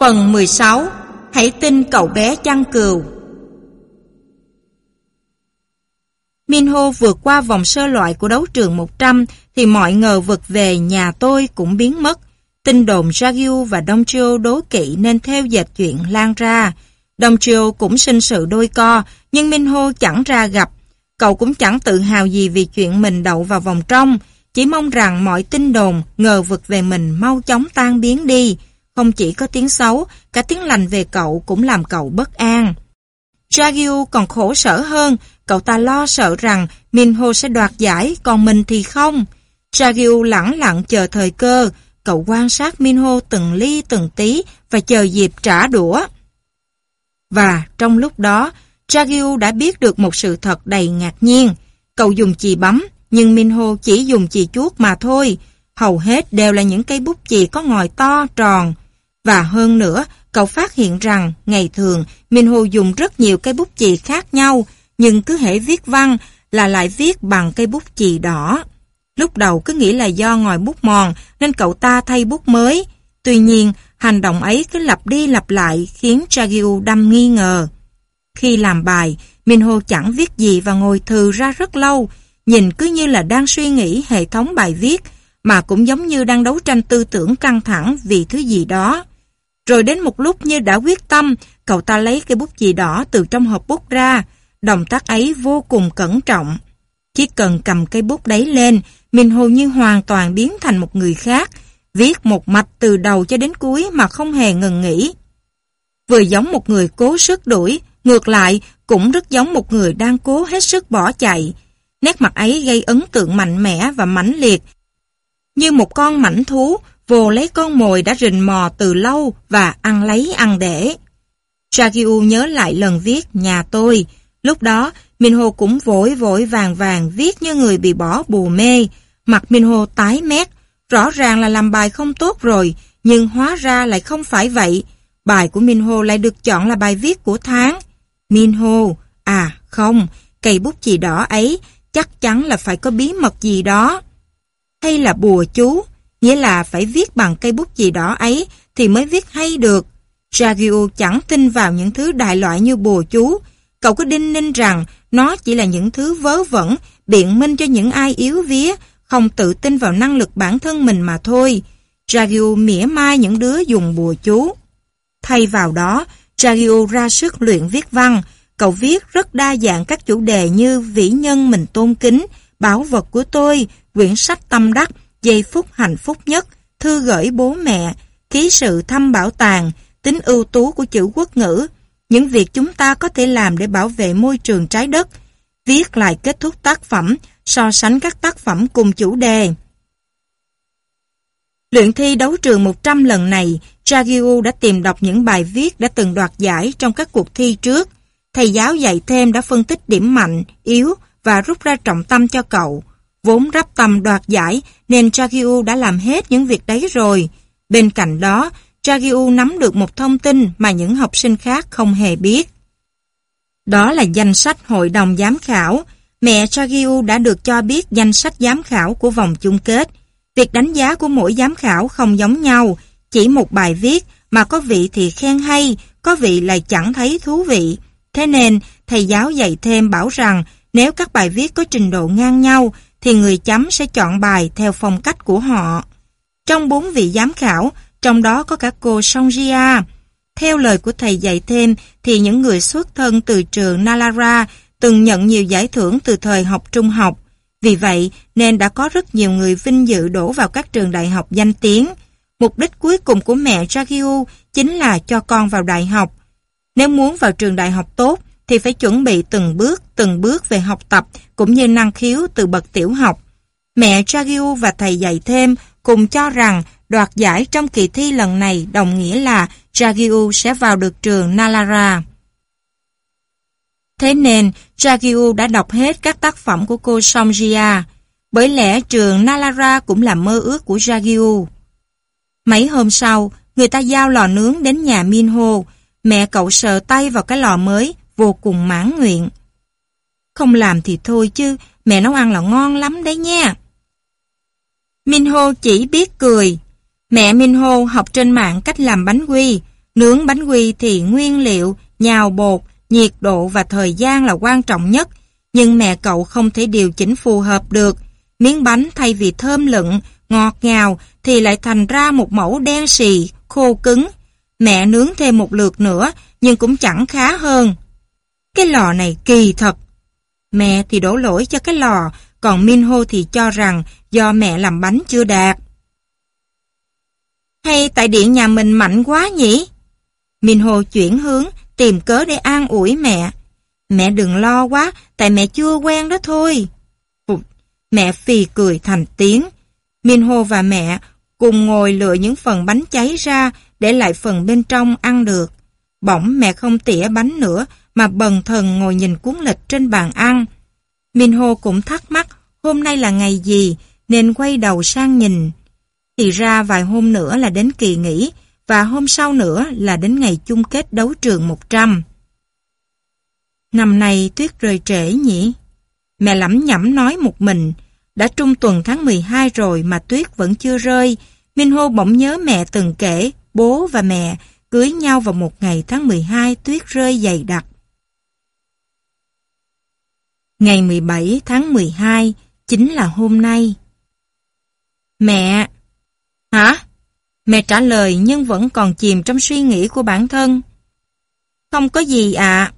Phần 16 Hãy tin cậu bé chăn cừu Minho vượt qua vòng sơ loại của đấu trường 100 thì mọi ngờ vực về nhà tôi cũng biến mất. Tin đồn Jagyu và Dongchio đố kỵ nên theo dệt chuyện lan ra. Dongchio cũng sinh sự đôi co, nhưng Minho chẳng ra gặp. Cậu cũng chẳng tự hào gì vì chuyện mình đậu vào vòng trong, chỉ mong rằng mọi tin đồn, ngờ vực về mình mau chóng tan biến đi. Không chỉ có tiếng xấu, cả tiếng lành về cậu cũng làm cậu bất an. Jagyu còn khổ sở hơn, cậu ta lo sợ rằng Minho sẽ đoạt giải, còn mình thì không. Jagyu lẳng lặng chờ thời cơ, cậu quan sát Minho từng ly từng tí và chờ dịp trả đũa. Và trong lúc đó, Jagyu đã biết được một sự thật đầy ngạc nhiên. Cậu dùng chì bấm, nhưng Minho chỉ dùng chì chuốt mà thôi. Hầu hết đều là những cây bút chì có ngòi to, tròn. Và hơn nữa, cậu phát hiện rằng ngày thường Minho dùng rất nhiều cây bút chì khác nhau, nhưng cứ hễ viết văn là lại viết bằng cây bút chì đỏ. Lúc đầu cứ nghĩ là do ngòi bút mòn nên cậu ta thay bút mới. Tuy nhiên, hành động ấy cứ lặp đi lặp lại khiến Chagyu đâm nghi ngờ. Khi làm bài, Minho chẳng viết gì và ngồi thừ ra rất lâu, nhìn cứ như là đang suy nghĩ hệ thống bài viết, mà cũng giống như đang đấu tranh tư tưởng căng thẳng vì thứ gì đó. Rồi đến một lúc như đã quyết tâm, cậu ta lấy cây bút chì đỏ từ trong hộp bút ra. Động tác ấy vô cùng cẩn trọng. Chỉ cần cầm cây bút đấy lên, mình hầu như hoàn toàn biến thành một người khác, viết một mạch từ đầu cho đến cuối mà không hề ngừng nghỉ. Vừa giống một người cố sức đuổi, ngược lại cũng rất giống một người đang cố hết sức bỏ chạy. Nét mặt ấy gây ấn tượng mạnh mẽ và mãnh liệt, như một con mảnh thú vồ lấy con mồi đã rình mò từ lâu và ăn lấy ăn để. Shagyu nhớ lại lần viết nhà tôi. Lúc đó, Minho cũng vội vội vàng vàng viết như người bị bỏ bù mê. Mặt Minho tái mét. Rõ ràng là làm bài không tốt rồi, nhưng hóa ra lại không phải vậy. Bài của Minho lại được chọn là bài viết của tháng. Minho, à không, cây bút chì đỏ ấy chắc chắn là phải có bí mật gì đó. Hay là bùa chú, nghĩa là phải viết bằng cây bút gì đó ấy thì mới viết hay được. Jagyu chẳng tin vào những thứ đại loại như bùa chú. Cậu cứ đinh ninh rằng nó chỉ là những thứ vớ vẩn, biện minh cho những ai yếu vía, không tự tin vào năng lực bản thân mình mà thôi. Jagyu mỉa mai những đứa dùng bùa chú. Thay vào đó, Jagyu ra sức luyện viết văn. Cậu viết rất đa dạng các chủ đề như vĩ nhân mình tôn kính, bảo vật của tôi, quyển sách tâm đắc, giây phút hạnh phúc nhất, thư gửi bố mẹ, ký sự thăm bảo tàng, tính ưu tú của chữ quốc ngữ, những việc chúng ta có thể làm để bảo vệ môi trường trái đất, viết lại kết thúc tác phẩm, so sánh các tác phẩm cùng chủ đề. Luyện thi đấu trường 100 lần này, Jagyu đã tìm đọc những bài viết đã từng đoạt giải trong các cuộc thi trước. Thầy giáo dạy thêm đã phân tích điểm mạnh, yếu và rút ra trọng tâm cho cậu. Vốn rắp tầm đoạt giải nên Chagiu đã làm hết những việc đấy rồi. Bên cạnh đó, Chagiu nắm được một thông tin mà những học sinh khác không hề biết. Đó là danh sách hội đồng giám khảo. Mẹ Chagiu đã được cho biết danh sách giám khảo của vòng chung kết. Việc đánh giá của mỗi giám khảo không giống nhau, chỉ một bài viết mà có vị thì khen hay, có vị lại chẳng thấy thú vị. Thế nên, thầy giáo dạy thêm bảo rằng nếu các bài viết có trình độ ngang nhau thì người chấm sẽ chọn bài theo phong cách của họ. Trong bốn vị giám khảo, trong đó có cả cô Songjia. Theo lời của thầy dạy thêm thì những người xuất thân từ trường Nalara từng nhận nhiều giải thưởng từ thời học trung học. Vì vậy nên đã có rất nhiều người vinh dự đổ vào các trường đại học danh tiếng. Mục đích cuối cùng của mẹ Jagiu chính là cho con vào đại học. Nếu muốn vào trường đại học tốt thì phải chuẩn bị từng bước, từng bước về học tập cũng như năng khiếu từ bậc tiểu học. Mẹ Chagiu và thầy dạy thêm cùng cho rằng đoạt giải trong kỳ thi lần này đồng nghĩa là Chagiu sẽ vào được trường Nalara. Thế nên, Chagiu đã đọc hết các tác phẩm của cô Songjia, bởi lẽ trường Nalara cũng là mơ ước của Jagyu. Mấy hôm sau, người ta giao lò nướng đến nhà Minho, mẹ cậu sờ tay vào cái lò mới, vô cùng mãn nguyện. Không làm thì thôi chứ, mẹ nấu ăn là ngon lắm đấy nha. Minho chỉ biết cười. Mẹ Minho học trên mạng cách làm bánh quy. Nướng bánh quy thì nguyên liệu, nhào bột, nhiệt độ và thời gian là quan trọng nhất, nhưng mẹ cậu không thể điều chỉnh phù hợp được. Miếng bánh thay vì thơm lựng, ngọt ngào thì lại thành ra một mẫu đen xì, khô cứng. Mẹ nướng thêm một lượt nữa nhưng cũng chẳng khá hơn. Cái lò này kỳ thật. Mẹ thì đổ lỗi cho cái lò, còn Minho thì cho rằng do mẹ làm bánh chưa đạt. Hay tại điện nhà mình mạnh quá nhỉ? Minho chuyển hướng, tìm cớ để an ủi mẹ. Mẹ đừng lo quá, tại mẹ chưa quen đó thôi. Phục, mẹ phì cười thành tiếng. Minho và mẹ cùng ngồi lựa những phần bánh cháy ra để lại phần bên trong ăn được. Bỗng mẹ không tỉa bánh nữa mà bần thần ngồi nhìn cuốn lịch trên bàn ăn. Minho cũng thắc mắc hôm nay là ngày gì nên quay đầu sang nhìn. Thì ra vài hôm nữa là đến kỳ nghỉ và hôm sau nữa là đến ngày chung kết đấu trường 100. Năm nay tuyết rơi trễ nhỉ? Mẹ lẩm nhẩm nói một mình, đã trung tuần tháng 12 rồi mà tuyết vẫn chưa rơi. Minh bỗng nhớ mẹ từng kể, bố và mẹ cưới nhau vào một ngày tháng 12 tuyết rơi dày đặc. Ngày 17 tháng 12 chính là hôm nay. Mẹ! Hả? Mẹ trả lời nhưng vẫn còn chìm trong suy nghĩ của bản thân. Không có gì ạ.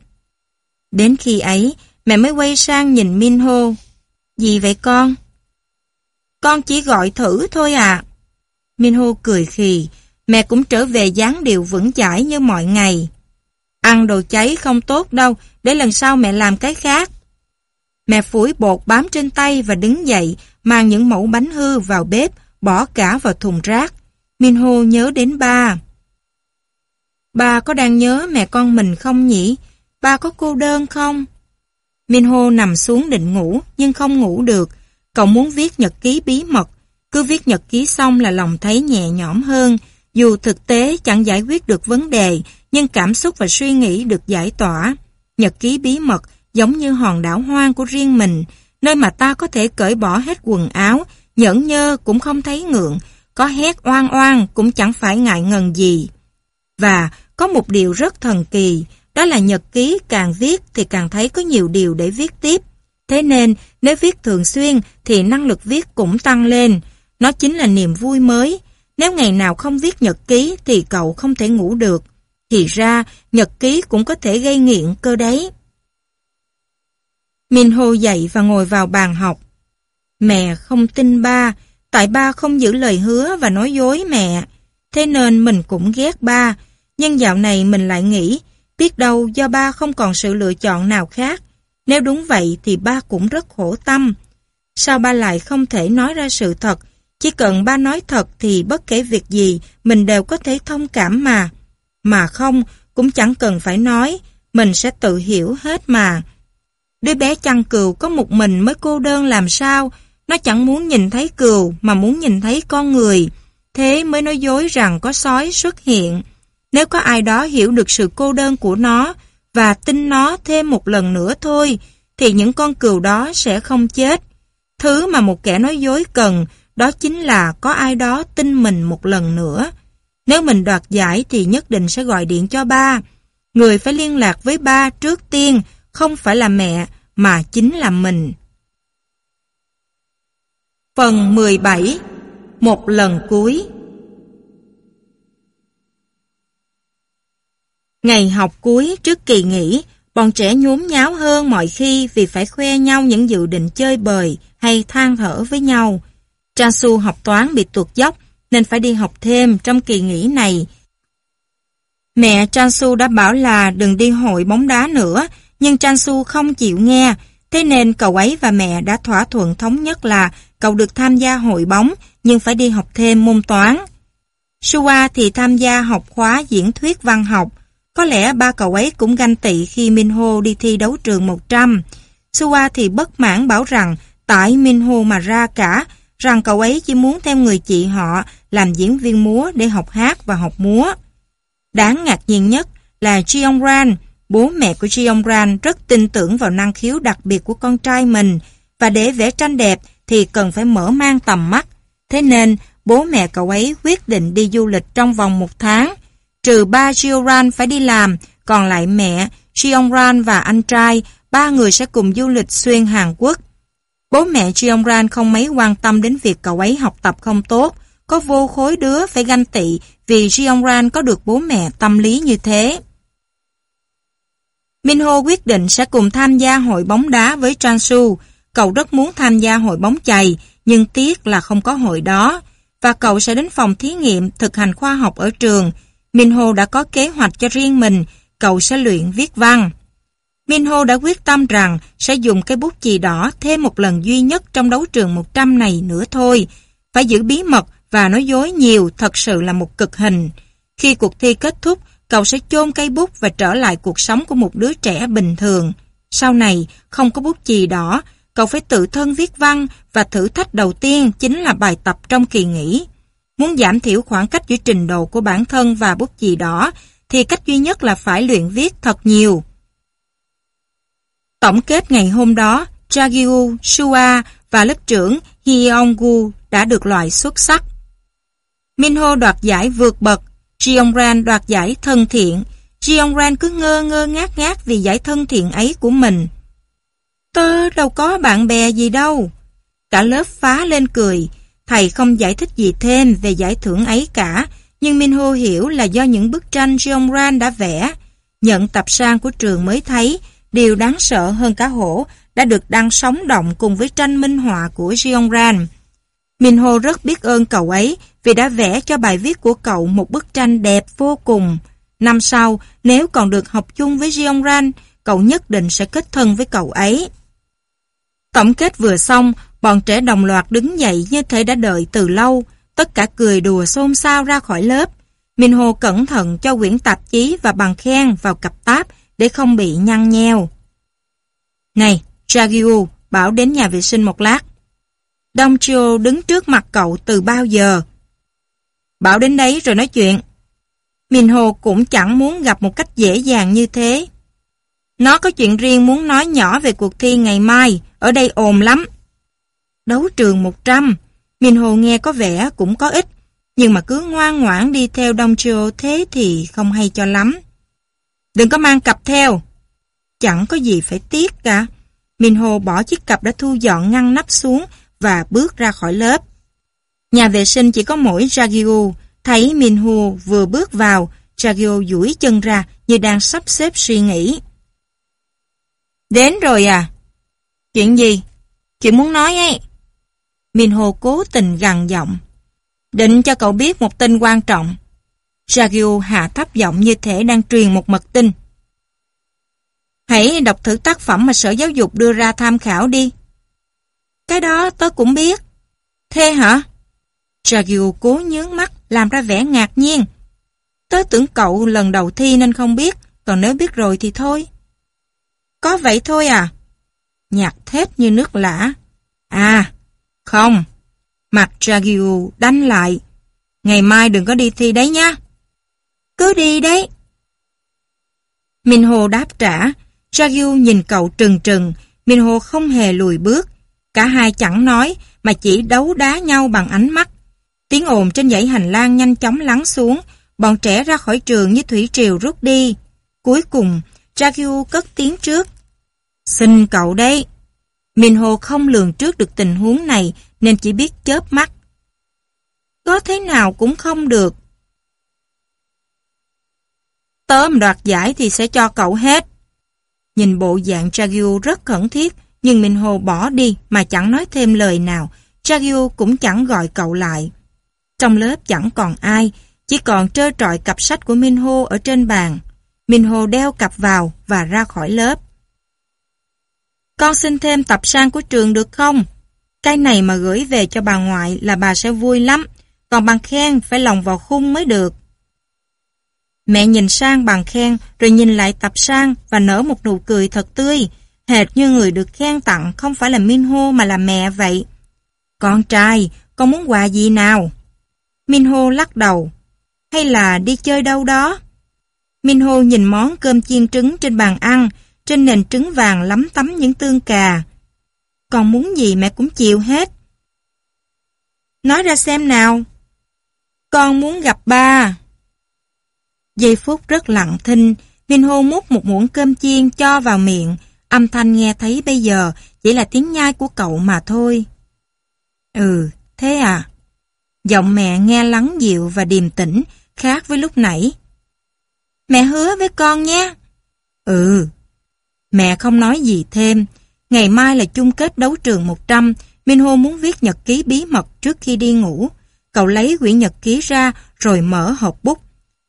Đến khi ấy, mẹ mới quay sang nhìn Minho. Gì vậy con? Con chỉ gọi thử thôi à. Minho cười khì, mẹ cũng trở về dáng điệu vững chãi như mọi ngày. Ăn đồ cháy không tốt đâu, để lần sau mẹ làm cái khác. Mẹ phủi bột bám trên tay và đứng dậy, mang những mẫu bánh hư vào bếp, bỏ cả vào thùng rác. Minho nhớ đến ba. Ba có đang nhớ mẹ con mình không nhỉ? Ba có cô đơn không? Minho nằm xuống định ngủ nhưng không ngủ được. Cậu muốn viết nhật ký bí mật. Cứ viết nhật ký xong là lòng thấy nhẹ nhõm hơn. Dù thực tế chẳng giải quyết được vấn đề, nhưng cảm xúc và suy nghĩ được giải tỏa. Nhật ký bí mật giống như hòn đảo hoang của riêng mình, nơi mà ta có thể cởi bỏ hết quần áo, nhẫn nhơ cũng không thấy ngượng, có hét oan oan cũng chẳng phải ngại ngần gì. Và có một điều rất thần kỳ, đó là nhật ký càng viết thì càng thấy có nhiều điều để viết tiếp. Thế nên nếu viết thường xuyên thì năng lực viết cũng tăng lên. Nó chính là niềm vui mới. Nếu ngày nào không viết nhật ký thì cậu không thể ngủ được. Thì ra nhật ký cũng có thể gây nghiện cơ đấy. Min Ho dậy và ngồi vào bàn học. Mẹ không tin ba, tại ba không giữ lời hứa và nói dối mẹ. Thế nên mình cũng ghét ba, nhưng dạo này mình lại nghĩ, biết đâu do ba không còn sự lựa chọn nào khác. Nếu đúng vậy thì ba cũng rất khổ tâm. Sao ba lại không thể nói ra sự thật? Chỉ cần ba nói thật thì bất kể việc gì mình đều có thể thông cảm mà. Mà không, cũng chẳng cần phải nói, mình sẽ tự hiểu hết mà. Đứa bé chăn cừu có một mình mới cô đơn làm sao, nó chẳng muốn nhìn thấy cừu mà muốn nhìn thấy con người. Thế mới nói dối rằng có sói xuất hiện. Nếu có ai đó hiểu được sự cô đơn của nó và tin nó thêm một lần nữa thôi, thì những con cừu đó sẽ không chết. Thứ mà một kẻ nói dối cần, đó chính là có ai đó tin mình một lần nữa. Nếu mình đoạt giải thì nhất định sẽ gọi điện cho ba. Người phải liên lạc với ba trước tiên, không phải là mẹ, mà chính là mình. Phần 17 Một lần cuối Ngày học cuối trước kỳ nghỉ, bọn trẻ nhốn nháo hơn mọi khi vì phải khoe nhau những dự định chơi bời hay than thở với nhau. Transu học toán bị tuột dốc nên phải đi học thêm trong kỳ nghỉ này. Mẹ Transu đã bảo là đừng đi hội bóng đá nữa, nhưng Transu không chịu nghe, thế nên cậu ấy và mẹ đã thỏa thuận thống nhất là cậu được tham gia hội bóng nhưng phải đi học thêm môn toán. Sua thì tham gia học khóa diễn thuyết văn học. Có lẽ ba cậu ấy cũng ganh tị khi Minho đi thi đấu trường 100. Sua thì bất mãn bảo rằng tại Minho mà ra cả, rằng cậu ấy chỉ muốn theo người chị họ làm diễn viên múa để học hát và học múa. Đáng ngạc nhiên nhất là Jeong Ran, bố mẹ của Jeong Ran rất tin tưởng vào năng khiếu đặc biệt của con trai mình và để vẽ tranh đẹp thì cần phải mở mang tầm mắt. Thế nên, bố mẹ cậu ấy quyết định đi du lịch trong vòng một tháng. trừ ba Gioran phải đi làm, còn lại mẹ, Jeongran và anh trai, ba người sẽ cùng du lịch xuyên Hàn Quốc. Bố mẹ Jeongran không mấy quan tâm đến việc cậu ấy học tập không tốt, có vô khối đứa phải ganh tị vì Jeongran có được bố mẹ tâm lý như thế. Minho quyết định sẽ cùng tham gia hội bóng đá với Transu. Cậu rất muốn tham gia hội bóng chày, nhưng tiếc là không có hội đó. Và cậu sẽ đến phòng thí nghiệm thực hành khoa học ở trường. Minho đã có kế hoạch cho riêng mình, cậu sẽ luyện viết văn. Minho đã quyết tâm rằng sẽ dùng cái bút chì đỏ thêm một lần duy nhất trong đấu trường 100 này nữa thôi. Phải giữ bí mật và nói dối nhiều thật sự là một cực hình. Khi cuộc thi kết thúc, cậu sẽ chôn cây bút và trở lại cuộc sống của một đứa trẻ bình thường. Sau này, không có bút chì đỏ, cậu phải tự thân viết văn và thử thách đầu tiên chính là bài tập trong kỳ nghỉ. Muốn giảm thiểu khoảng cách giữa trình độ của bản thân và bút chì đỏ, thì cách duy nhất là phải luyện viết thật nhiều. Tổng kết ngày hôm đó, Jagyu, Shua và lớp trưởng Hyonggu đã được loại xuất sắc. Minho đoạt giải vượt bậc, Jeongran đoạt giải thân thiện. Jeongran cứ ngơ ngơ ngác ngác vì giải thân thiện ấy của mình. Tớ đâu có bạn bè gì đâu. Cả lớp phá lên cười. Thầy không giải thích gì thêm về giải thưởng ấy cả, nhưng Minho hiểu là do những bức tranh Jeongran đã vẽ. Nhận tập sang của trường mới thấy, điều đáng sợ hơn cả hổ đã được đăng sóng động cùng với tranh minh họa của Jeongran. Minho rất biết ơn cậu ấy vì đã vẽ cho bài viết của cậu một bức tranh đẹp vô cùng. Năm sau, nếu còn được học chung với Jeongran, cậu nhất định sẽ kết thân với cậu ấy. Tổng kết vừa xong, bọn trẻ đồng loạt đứng dậy như thể đã đợi từ lâu, tất cả cười đùa xôn xao ra khỏi lớp. Minho cẩn thận cho quyển tạp chí và bằng khen vào cặp táp để không bị nhăn nheo. Này, Jagyu, bảo đến nhà vệ sinh một lát. Đông Chiêu đứng trước mặt cậu từ bao giờ. Bảo đến đấy rồi nói chuyện. Min hồ cũng chẳng muốn gặp một cách dễ dàng như thế. Nó có chuyện riêng muốn nói nhỏ về cuộc thi ngày mai, ở đây ồn lắm. Đấu trường 100, Minh Hồ nghe có vẻ cũng có ích, nhưng mà cứ ngoan ngoãn đi theo Đông Chiêu thế thì không hay cho lắm. Đừng có mang cặp theo. Chẳng có gì phải tiếc cả. Minh Hồ bỏ chiếc cặp đã thu dọn ngăn nắp xuống và bước ra khỏi lớp. Nhà vệ sinh chỉ có mỗi Jagyu, thấy Minho vừa bước vào, Jagyu duỗi chân ra như đang sắp xếp suy nghĩ. Đến rồi à? Chuyện gì? Chuyện muốn nói ấy. Minho cố tình gằn giọng. Định cho cậu biết một tin quan trọng. Jagyu hạ thấp giọng như thể đang truyền một mật tin. Hãy đọc thử tác phẩm mà Sở Giáo dục đưa ra tham khảo đi. Cái đó tớ cũng biết. Thế hả? Jagyu cố nhướng mắt, làm ra vẻ ngạc nhiên. Tớ tưởng cậu lần đầu thi nên không biết, còn nếu biết rồi thì thôi. Có vậy thôi à? Nhạc thét như nước lã. À, không. Mặt Jagyu đánh lại. Ngày mai đừng có đi thi đấy nha. Cứ đi đấy. minh hồ đáp trả. Jagyu nhìn cậu trừng trừng. minh hồ không hề lùi bước. Cả hai chẳng nói mà chỉ đấu đá nhau bằng ánh mắt. Tiếng ồn trên dãy hành lang nhanh chóng lắng xuống, bọn trẻ ra khỏi trường như thủy triều rút đi. Cuối cùng, Jagyu cất tiếng trước. Xin cậu đây. Minho không lường trước được tình huống này nên chỉ biết chớp mắt. Có thế nào cũng không được. Tóm đoạt giải thì sẽ cho cậu hết. Nhìn bộ dạng Jagyu rất khẩn thiết, nhưng Minh Hồ bỏ đi mà chẳng nói thêm lời nào. Jagyu cũng chẳng gọi cậu lại. Trong lớp chẳng còn ai, chỉ còn trơ trọi cặp sách của Minh Hô ở trên bàn. Minh Hô đeo cặp vào và ra khỏi lớp. Con xin thêm tập sang của trường được không? Cái này mà gửi về cho bà ngoại là bà sẽ vui lắm, còn bằng khen phải lòng vào khung mới được. Mẹ nhìn sang bằng khen rồi nhìn lại tập sang và nở một nụ cười thật tươi, hệt như người được khen tặng không phải là Minho mà là mẹ vậy. Con trai, con muốn quà gì nào? Minho lắc đầu. Hay là đi chơi đâu đó? Minho nhìn món cơm chiên trứng trên bàn ăn, trên nền trứng vàng lắm tấm những tương cà. Còn muốn gì mẹ cũng chịu hết. Nói ra xem nào. Con muốn gặp ba. Giây phút rất lặng thinh, Minho múc một muỗng cơm chiên cho vào miệng. Âm thanh nghe thấy bây giờ chỉ là tiếng nhai của cậu mà thôi. Ừ, thế à? Giọng mẹ nghe lắng dịu và điềm tĩnh, khác với lúc nãy. Mẹ hứa với con nhé. Ừ. Mẹ không nói gì thêm. Ngày mai là chung kết đấu trường 100, Minho muốn viết nhật ký bí mật trước khi đi ngủ. Cậu lấy quyển nhật ký ra rồi mở hộp bút.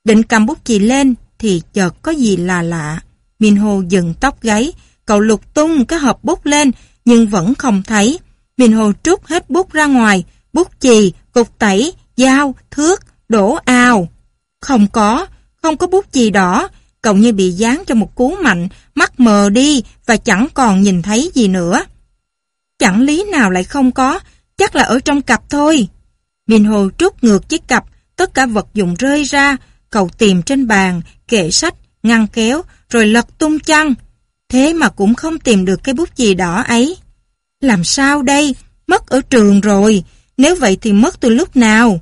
Định cầm bút chì lên thì chợt có gì là lạ. Minho dừng tóc gáy, cậu lục tung cái hộp bút lên nhưng vẫn không thấy. Minho trút hết bút ra ngoài, bút chì, cục tẩy, dao, thước, đổ ào. Không có, không có bút chì đỏ, cậu như bị dán cho một cú mạnh, mắt mờ đi và chẳng còn nhìn thấy gì nữa. Chẳng lý nào lại không có, chắc là ở trong cặp thôi. Minho trút ngược chiếc cặp, tất cả vật dụng rơi ra, cậu tìm trên bàn, kệ sách, ngăn kéo, rồi lật tung chăn. Thế mà cũng không tìm được cái bút chì đỏ ấy. Làm sao đây? Mất ở trường rồi. Nếu vậy thì mất từ lúc nào?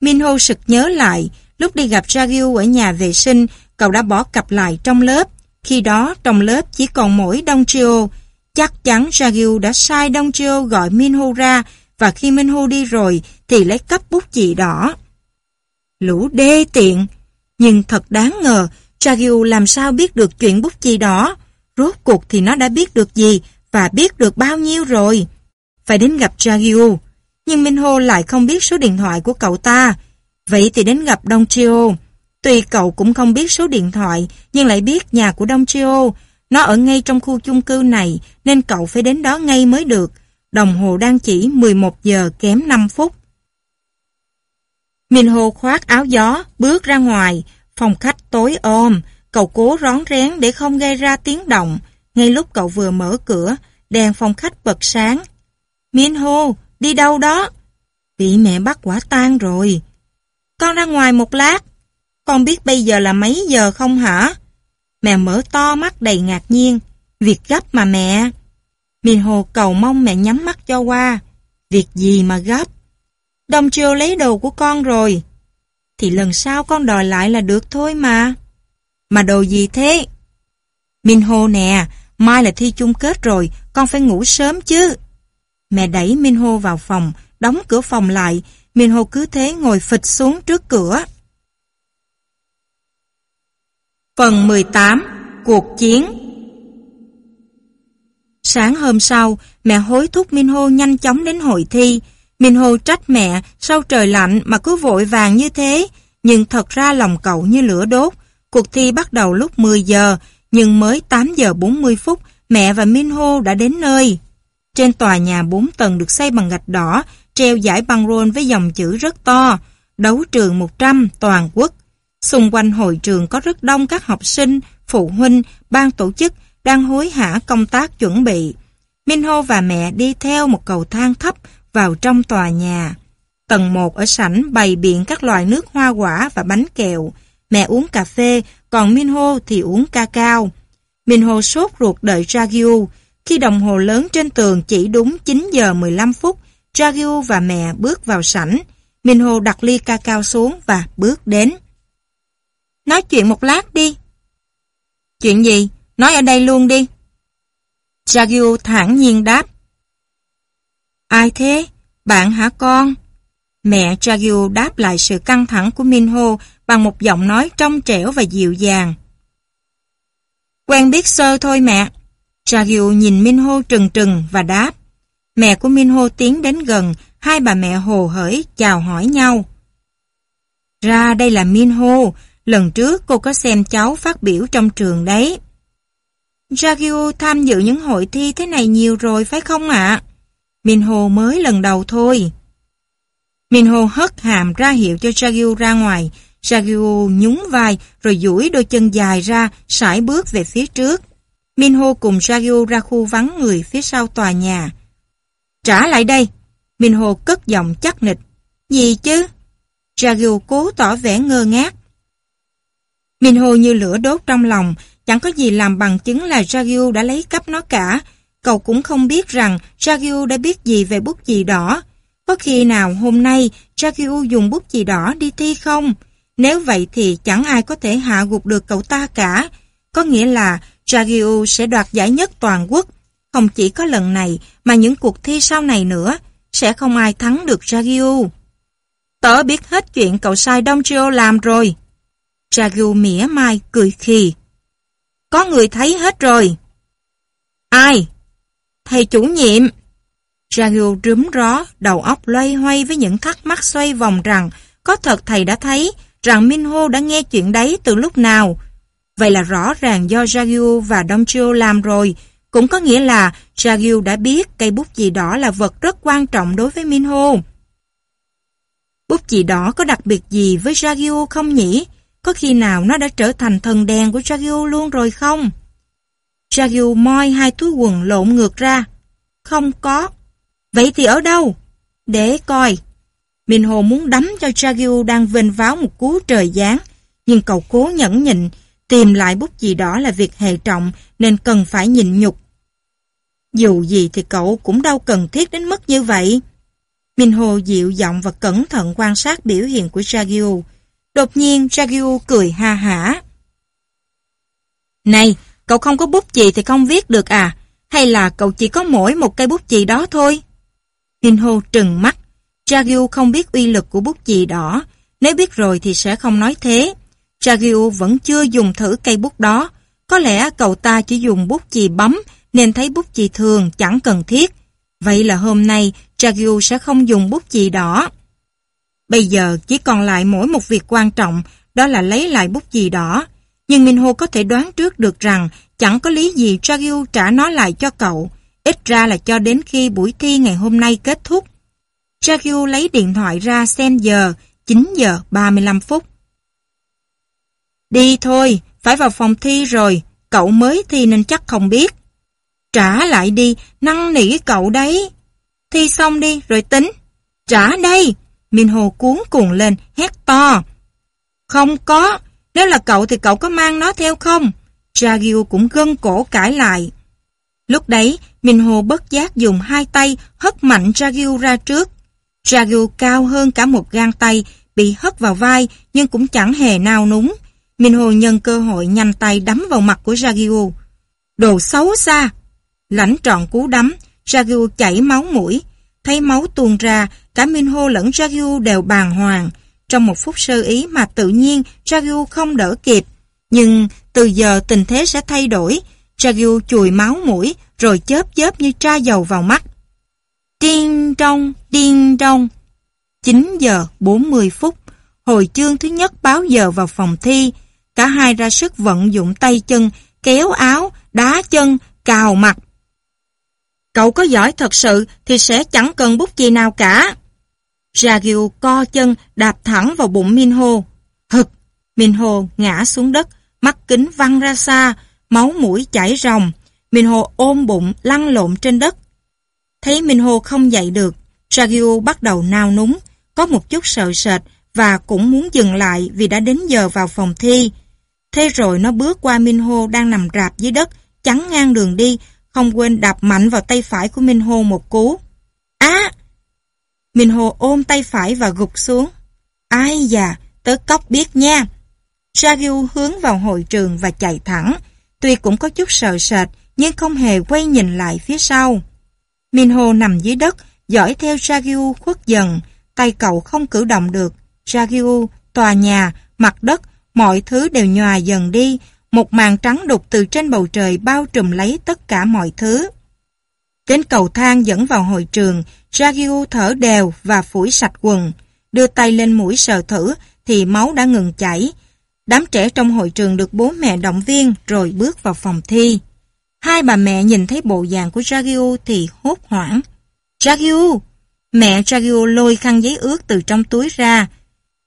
Minho sực nhớ lại, lúc đi gặp Jagyu ở nhà vệ sinh, cậu đã bỏ cặp lại trong lớp. Khi đó trong lớp chỉ còn mỗi Đông Chiêu. Chắc chắn Jagyu đã sai Đông Chiêu gọi Minho ra và khi Minho đi rồi thì lấy cấp bút chì đỏ. Lũ đê tiện! Nhưng thật đáng ngờ, Jagyu làm sao biết được chuyện bút chì đỏ? Rốt cuộc thì nó đã biết được gì và biết được bao nhiêu rồi? Phải đến gặp Jagyu. Nhưng Minho lại không biết số điện thoại của cậu ta. Vậy thì đến gặp Đông Chio. Tuy cậu cũng không biết số điện thoại, nhưng lại biết nhà của Đông Chio. Nó ở ngay trong khu chung cư này, nên cậu phải đến đó ngay mới được. Đồng hồ đang chỉ 11 giờ kém 5 phút. Minho khoác áo gió, bước ra ngoài, phòng khách tối ôm, cậu cố rón rén để không gây ra tiếng động. Ngay lúc cậu vừa mở cửa, đèn phòng khách bật sáng. Minho, đi đâu đó? Bị mẹ bắt quả tang rồi. Con ra ngoài một lát. Con biết bây giờ là mấy giờ không hả? Mẹ mở to mắt đầy ngạc nhiên. Việc gấp mà mẹ. Minho cầu mong mẹ nhắm mắt cho qua. Việc gì mà gấp? Đồng chiều lấy đồ của con rồi. Thì lần sau con đòi lại là được thôi mà. Mà đồ gì thế? Minho nè, mai là thi chung kết rồi, con phải ngủ sớm chứ. Mẹ đẩy Minho vào phòng, đóng cửa phòng lại, Minho cứ thế ngồi phịch xuống trước cửa. Phần 18 Cuộc chiến Sáng hôm sau, mẹ hối thúc Minho nhanh chóng đến hội thi. Minho trách mẹ, sau trời lạnh mà cứ vội vàng như thế, nhưng thật ra lòng cậu như lửa đốt. Cuộc thi bắt đầu lúc 10 giờ, nhưng mới 8 giờ 40 phút, mẹ và Minho đã đến nơi. Trên tòa nhà 4 tầng được xây bằng gạch đỏ, treo giải băng rôn với dòng chữ rất to, đấu trường 100 toàn quốc. Xung quanh hội trường có rất đông các học sinh, phụ huynh, ban tổ chức đang hối hả công tác chuẩn bị. Minho và mẹ đi theo một cầu thang thấp vào trong tòa nhà. Tầng 1 ở sảnh bày biện các loại nước hoa quả và bánh kẹo. Mẹ uống cà phê, còn Minho thì uống ca cao. Minho sốt ruột đợi Jagyu. Khi đồng hồ lớn trên tường chỉ đúng 9 giờ 15 phút, Jagyu và mẹ bước vào sảnh. Minho đặt ly ca cao xuống và bước đến. Nói chuyện một lát đi. Chuyện gì? Nói ở đây luôn đi. Jagyu thản nhiên đáp. Ai thế? Bạn hả con? Mẹ Jagyu đáp lại sự căng thẳng của Minho bằng một giọng nói trong trẻo và dịu dàng. Quen biết sơ thôi mẹ. Jagyu nhìn Minho trừng trừng và đáp. Mẹ của Minho tiến đến gần, hai bà mẹ hồ hởi chào hỏi nhau. Ra đây là Minho, lần trước cô có xem cháu phát biểu trong trường đấy. Jagyu tham dự những hội thi thế này nhiều rồi phải không ạ? Minho mới lần đầu thôi. Minho hất hàm ra hiệu cho Jagyu ra ngoài. Jagyu nhún vai rồi duỗi đôi chân dài ra, sải bước về phía trước. Minho cùng Jagyu ra khu vắng người phía sau tòa nhà. Trả lại đây! Minho cất giọng chắc nịch. Gì chứ? Jagyu cố tỏ vẻ ngơ ngác. Minho như lửa đốt trong lòng, chẳng có gì làm bằng chứng là Jagyu đã lấy cắp nó cả. Cậu cũng không biết rằng Jagyu đã biết gì về bút chì đỏ. Có khi nào hôm nay Jagyu dùng bút chì đỏ đi thi không? Nếu vậy thì chẳng ai có thể hạ gục được cậu ta cả. Có nghĩa là Jagyu sẽ đoạt giải nhất toàn quốc. Không chỉ có lần này mà những cuộc thi sau này nữa, sẽ không ai thắng được Jagyu. Tớ biết hết chuyện cậu sai Đông Chio làm rồi. Jagyu mỉa mai cười khì. Có người thấy hết rồi. Ai? Thầy chủ nhiệm. Jagyu rướm ró, đầu óc loay hoay với những thắc mắc xoay vòng rằng có thật thầy đã thấy rằng Minho đã nghe chuyện đấy từ lúc nào. Vậy là rõ ràng do Jagyu và Domchio làm rồi, cũng có nghĩa là Jagyu đã biết cây bút chì đỏ là vật rất quan trọng đối với Minho. Bút chì đỏ có đặc biệt gì với Jagyu không nhỉ? Có khi nào nó đã trở thành thần đèn của Jagyu luôn rồi không? Jagyu moi hai túi quần lộn ngược ra. Không có. Vậy thì ở đâu? Để coi. minh hồ muốn đấm cho Jagyu đang vênh váo một cú trời giáng, nhưng cậu cố nhẫn nhịn, tìm lại bút chì đó là việc hệ trọng nên cần phải nhịn nhục. Dù gì thì cậu cũng đâu cần thiết đến mức như vậy. minh hồ dịu giọng và cẩn thận quan sát biểu hiện của Jagyu. Đột nhiên Jagyu cười ha hả. Này, cậu không có bút chì thì không viết được à? Hay là cậu chỉ có mỗi một cây bút chì đó thôi? Minho trừng mắt. Jagyu không biết uy lực của bút chì đỏ. Nếu biết rồi thì sẽ không nói thế. Jagyu vẫn chưa dùng thử cây bút đó. Có lẽ cậu ta chỉ dùng bút chì bấm nên thấy bút chì thường chẳng cần thiết. Vậy là hôm nay Jagyu sẽ không dùng bút chì đỏ. Bây giờ chỉ còn lại mỗi một việc quan trọng, đó là lấy lại bút chì đỏ. Nhưng Minho có thể đoán trước được rằng chẳng có lý gì Jagyu trả nó lại cho cậu, ít ra là cho đến khi buổi thi ngày hôm nay kết thúc. Jagyu lấy điện thoại ra xem giờ, 9 giờ 35 phút. Đi thôi, phải vào phòng thi rồi, cậu mới thi nên chắc không biết. Trả lại đi, năn nỉ cậu đấy. Thi xong đi, rồi tính. Trả đây! Minho cuốn cuồng lên, hét to. Không có, nếu là cậu thì cậu có mang nó theo không? Jagyu cũng gân cổ cãi lại. Lúc đấy, Minh hồ bất giác dùng hai tay hất mạnh Jagyu ra trước. Jagyu cao hơn cả một gang tay, bị hất vào vai nhưng cũng chẳng hề nao núng. Minh hồ nhân cơ hội nhanh tay đấm vào mặt của Jagyu. Đồ xấu xa! Lãnh trọn cú đấm, Jagyu chảy máu mũi. Thấy máu tuôn ra, cả Minh hồ lẫn Jagyu đều bàng hoàng. Trong một phút sơ ý mà tự nhiên Jagyu không đỡ kịp. Nhưng từ giờ tình thế sẽ thay đổi. Jagyu chùi máu mũi rồi chớp chớp như tra dầu vào mắt. Tiên trong, tiên trong. 9 giờ 40 phút, hồi chương thứ nhất báo giờ vào phòng thi. Cả hai ra sức vận dụng tay chân, kéo áo, đá chân, cào mặt. Cậu có giỏi thật sự thì sẽ chẳng cần bút chì nào cả. Ragil co chân đạp thẳng vào bụng Minho. Hực! Minho ngã xuống đất, mắt kính văng ra xa, máu mũi chảy ròng minh hồ ôm bụng lăn lộn trên đất. Thấy minh hồ không dậy được, Jagyu bắt đầu nao núng, có một chút sợ sệt và cũng muốn dừng lại vì đã đến giờ vào phòng thi. Thế rồi nó bước qua minh hồ đang nằm rạp dưới đất, chắn ngang đường đi, không quên đạp mạnh vào tay phải của minh hồ một cú. Á! minh hồ ôm tay phải và gục xuống. Ai già, tớ cóc biết nha. Jagyu hướng vào hội trường và chạy thẳng. Tuy cũng có chút sợ sệt, nhưng không hề quay nhìn lại phía sau. Minho nằm dưới đất, dõi theo Jagyu khuất dần, tay cậu không cử động được. Jagyu, tòa nhà, mặt đất, mọi thứ đều nhòa dần đi, một màn trắng đục từ trên bầu trời bao trùm lấy tất cả mọi thứ. Đến cầu thang dẫn vào hội trường, Jagyu thở đều và phủi sạch quần. Đưa tay lên mũi sờ thử thì máu đã ngừng chảy. Đám trẻ trong hội trường được bố mẹ động viên rồi bước vào phòng thi. Hai bà mẹ nhìn thấy bộ dạng của Jagyu thì hốt hoảng. Jagyu! Mẹ Jagyu lôi khăn giấy ướt từ trong túi ra.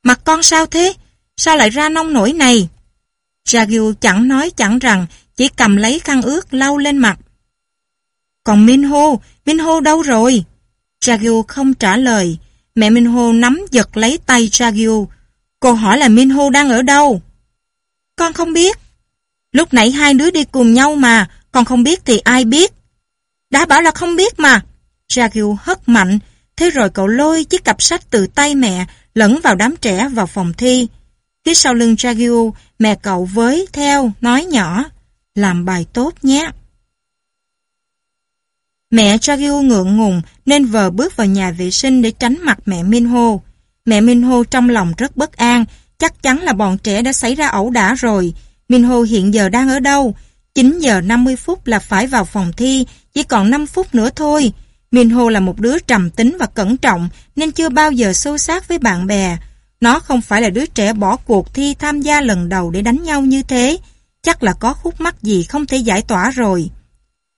Mặt con sao thế? Sao lại ra nông nổi này? Jagyu chẳng nói chẳng rằng, chỉ cầm lấy khăn ướt lau lên mặt. Còn Minho, Minho đâu rồi? Jagyu không trả lời. Mẹ Minho nắm giật lấy tay Jagyu. Cô hỏi là Minho đang ở đâu? Con không biết. Lúc nãy hai đứa đi cùng nhau mà, còn không biết thì ai biết. Đã bảo là không biết mà. Jagyu hất mạnh, thế rồi cậu lôi chiếc cặp sách từ tay mẹ lẫn vào đám trẻ vào phòng thi. Phía sau lưng Jagyu, mẹ cậu với theo, nói nhỏ, làm bài tốt nhé. Mẹ Jagyu ngượng ngùng nên vờ bước vào nhà vệ sinh để tránh mặt mẹ Minho. Mẹ Minho trong lòng rất bất an, chắc chắn là bọn trẻ đã xảy ra ẩu đả rồi. Minho hiện giờ đang ở đâu? 9 giờ 50 phút là phải vào phòng thi, chỉ còn 5 phút nữa thôi. Minho là một đứa trầm tính và cẩn trọng nên chưa bao giờ sâu sát với bạn bè. Nó không phải là đứa trẻ bỏ cuộc thi tham gia lần đầu để đánh nhau như thế. Chắc là có khúc mắc gì không thể giải tỏa rồi.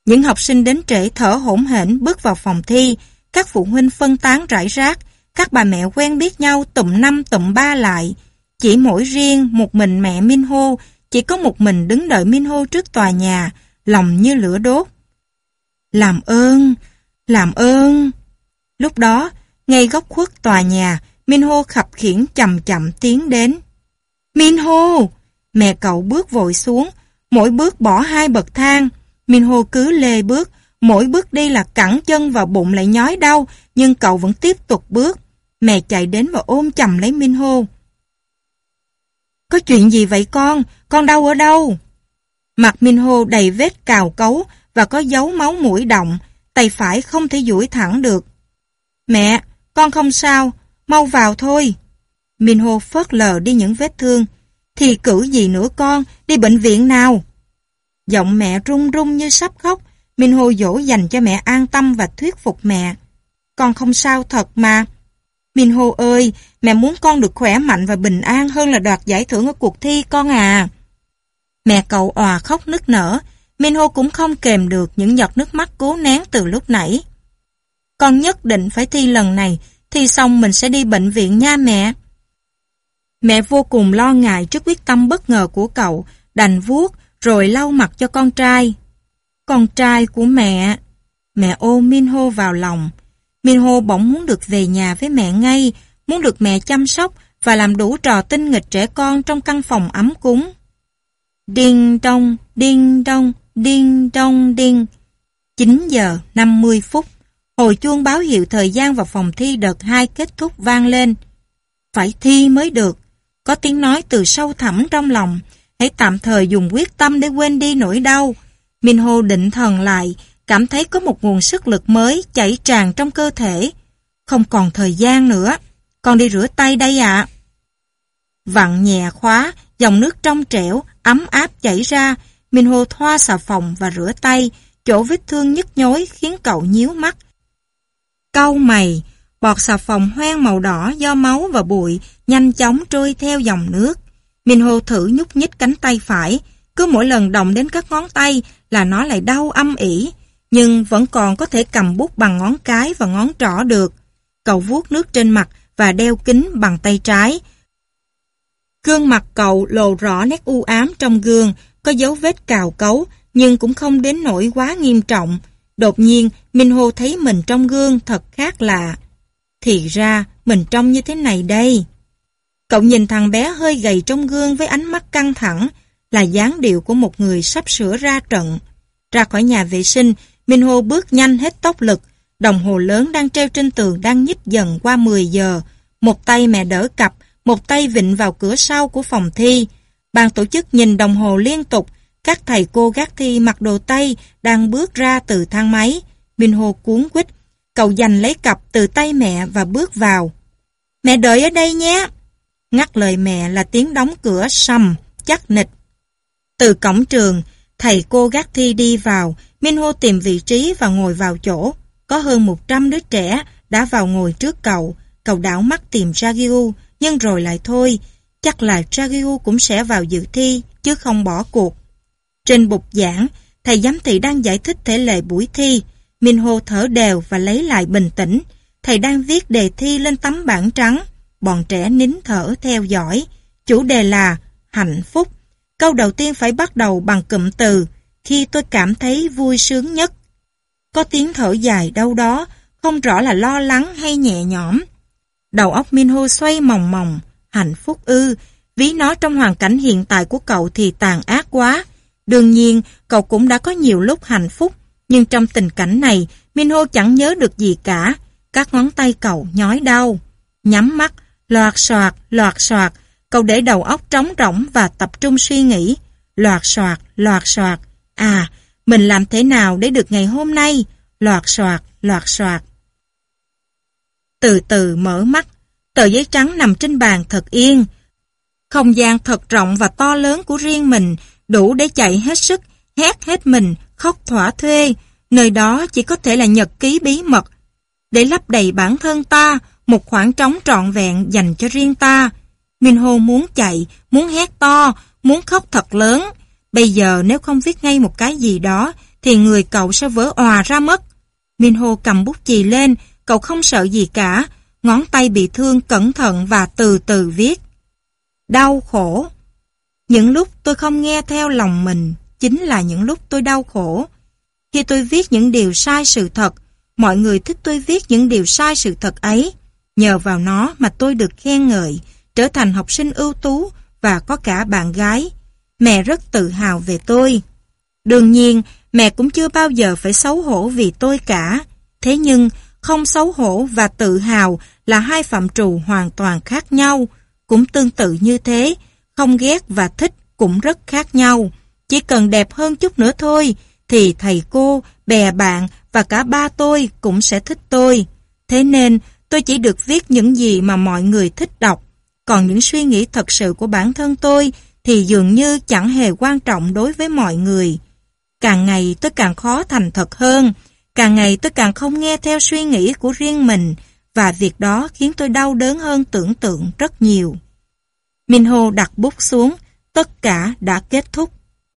Những học sinh đến trễ thở hổn hển bước vào phòng thi, các phụ huynh phân tán rải rác, các bà mẹ quen biết nhau tụm năm tụm ba lại. Chỉ mỗi riêng một mình mẹ Minho, chỉ có một mình đứng đợi Minho trước tòa nhà, lòng như lửa đốt. Làm ơn, làm ơn. Lúc đó, ngay góc khuất tòa nhà, Minho khập khiển chậm chậm tiến đến. Minho! Mẹ cậu bước vội xuống, mỗi bước bỏ hai bậc thang. Minho cứ lê bước, mỗi bước đi là cẳng chân và bụng lại nhói đau, nhưng cậu vẫn tiếp tục bước. Mẹ chạy đến và ôm chầm lấy Minho. Có chuyện gì vậy con? Con đau ở đâu? Mặt Minho đầy vết cào cấu và có dấu máu mũi động, tay phải không thể duỗi thẳng được. Mẹ, con không sao, mau vào thôi. Minho phớt lờ đi những vết thương. Thì cử gì nữa con, đi bệnh viện nào? Giọng mẹ run run như sắp khóc, Minho dỗ dành cho mẹ an tâm và thuyết phục mẹ. Con không sao thật mà. Minho ơi, mẹ muốn con được khỏe mạnh và bình an hơn là đoạt giải thưởng ở cuộc thi con à. Mẹ cậu òa khóc nức nở, Minho cũng không kềm được những giọt nước mắt cố nén từ lúc nãy. Con nhất định phải thi lần này, thi xong mình sẽ đi bệnh viện nha mẹ. Mẹ vô cùng lo ngại trước quyết tâm bất ngờ của cậu, đành vuốt rồi lau mặt cho con trai. Con trai của mẹ. Mẹ ôm Minho vào lòng. Minho bỗng muốn được về nhà với mẹ ngay, muốn được mẹ chăm sóc và làm đủ trò tinh nghịch trẻ con trong căn phòng ấm cúng. Đinh đông, đinh đông, đinh đông đinh. 9 giờ 50 phút. Hồi chuông báo hiệu thời gian vào phòng thi đợt 2 kết thúc vang lên. Phải thi mới được. Có tiếng nói từ sâu thẳm trong lòng. Hãy tạm thời dùng quyết tâm để quên đi nỗi đau. Minh Hồ định thần lại, cảm thấy có một nguồn sức lực mới chảy tràn trong cơ thể. Không còn thời gian nữa. Con đi rửa tay đây ạ. Vặn nhẹ khóa, dòng nước trong trẻo, ấm áp chảy ra. minh hồ thoa xà phòng và rửa tay. Chỗ vết thương nhức nhối khiến cậu nhíu mắt. Câu mày, bọt xà phòng hoen màu đỏ do máu và bụi nhanh chóng trôi theo dòng nước. minh hồ thử nhúc nhích cánh tay phải, cứ mỗi lần động đến các ngón tay là nó lại đau âm ỉ, nhưng vẫn còn có thể cầm bút bằng ngón cái và ngón trỏ được. Cậu vuốt nước trên mặt và đeo kính bằng tay trái. Gương mặt cậu lộ rõ nét u ám trong gương, có dấu vết cào cấu, nhưng cũng không đến nỗi quá nghiêm trọng. Đột nhiên, minh hồ thấy mình trong gương thật khác lạ. Thì ra, mình trông như thế này đây. Cậu nhìn thằng bé hơi gầy trong gương với ánh mắt căng thẳng, là dáng điệu của một người sắp sửa ra trận. Ra khỏi nhà vệ sinh, Minho bước nhanh hết tốc lực, đồng hồ lớn đang treo trên tường đang nhích dần qua 10 giờ. Một tay mẹ đỡ cặp, một tay vịnh vào cửa sau của phòng thi. Ban tổ chức nhìn đồng hồ liên tục, các thầy cô gác thi mặc đồ Tây đang bước ra từ thang máy. Minho cuốn quýt, cậu giành lấy cặp từ tay mẹ và bước vào. Mẹ đợi ở đây nhé. Ngắt lời mẹ là tiếng đóng cửa sầm, chắc nịch. Từ cổng trường, thầy cô gác thi đi vào, Minho tìm vị trí và ngồi vào chỗ. Có hơn 100 đứa trẻ đã vào ngồi trước cậu. Cậu đảo mắt tìm Jagiu, nhưng rồi lại thôi. Chắc là Jagiu cũng sẽ vào dự thi, chứ không bỏ cuộc. Trên bục giảng, thầy giám thị đang giải thích thể lệ buổi thi. Minho thở đều và lấy lại bình tĩnh. Thầy đang viết đề thi lên tấm bảng trắng. Bọn trẻ nín thở theo dõi. Chủ đề là hạnh phúc. Câu đầu tiên phải bắt đầu bằng cụm từ khi tôi cảm thấy vui sướng nhất. Có tiếng thở dài đâu đó, không rõ là lo lắng hay nhẹ nhõm. Đầu óc Minho xoay mòng mòng, hạnh phúc ư, ví nó trong hoàn cảnh hiện tại của cậu thì tàn ác quá. Đương nhiên, cậu cũng đã có nhiều lúc hạnh phúc, nhưng trong tình cảnh này, Minho chẳng nhớ được gì cả. Các ngón tay cậu nhói đau. Nhắm mắt, loạt soạt, loạt soạt, Cậu để đầu óc trống rỗng và tập trung suy nghĩ. Loạt soạt, loạt soạt. À, mình làm thế nào để được ngày hôm nay? Loạt soạt, loạt soạt. Từ từ mở mắt, tờ giấy trắng nằm trên bàn thật yên. Không gian thật rộng và to lớn của riêng mình, đủ để chạy hết sức, hét hết mình, khóc thỏa thuê. Nơi đó chỉ có thể là nhật ký bí mật. Để lấp đầy bản thân ta, một khoảng trống trọn vẹn dành cho riêng ta. Minh Hồ muốn chạy, muốn hét to, muốn khóc thật lớn. Bây giờ nếu không viết ngay một cái gì đó, thì người cậu sẽ vỡ òa ra mất. Minh Hồ cầm bút chì lên, cậu không sợ gì cả. Ngón tay bị thương cẩn thận và từ từ viết. Đau khổ. Những lúc tôi không nghe theo lòng mình, chính là những lúc tôi đau khổ. Khi tôi viết những điều sai sự thật, mọi người thích tôi viết những điều sai sự thật ấy. Nhờ vào nó mà tôi được khen ngợi, trở thành học sinh ưu tú và có cả bạn gái. Mẹ rất tự hào về tôi. Đương nhiên, mẹ cũng chưa bao giờ phải xấu hổ vì tôi cả. Thế nhưng, không xấu hổ và tự hào là hai phạm trù hoàn toàn khác nhau. Cũng tương tự như thế, không ghét và thích cũng rất khác nhau. Chỉ cần đẹp hơn chút nữa thôi, thì thầy cô, bè bạn và cả ba tôi cũng sẽ thích tôi. Thế nên, tôi chỉ được viết những gì mà mọi người thích đọc. Còn những suy nghĩ thật sự của bản thân tôi thì dường như chẳng hề quan trọng đối với mọi người. Càng ngày tôi càng khó thành thật hơn, càng ngày tôi càng không nghe theo suy nghĩ của riêng mình và việc đó khiến tôi đau đớn hơn tưởng tượng rất nhiều. Minh Hồ đặt bút xuống, tất cả đã kết thúc.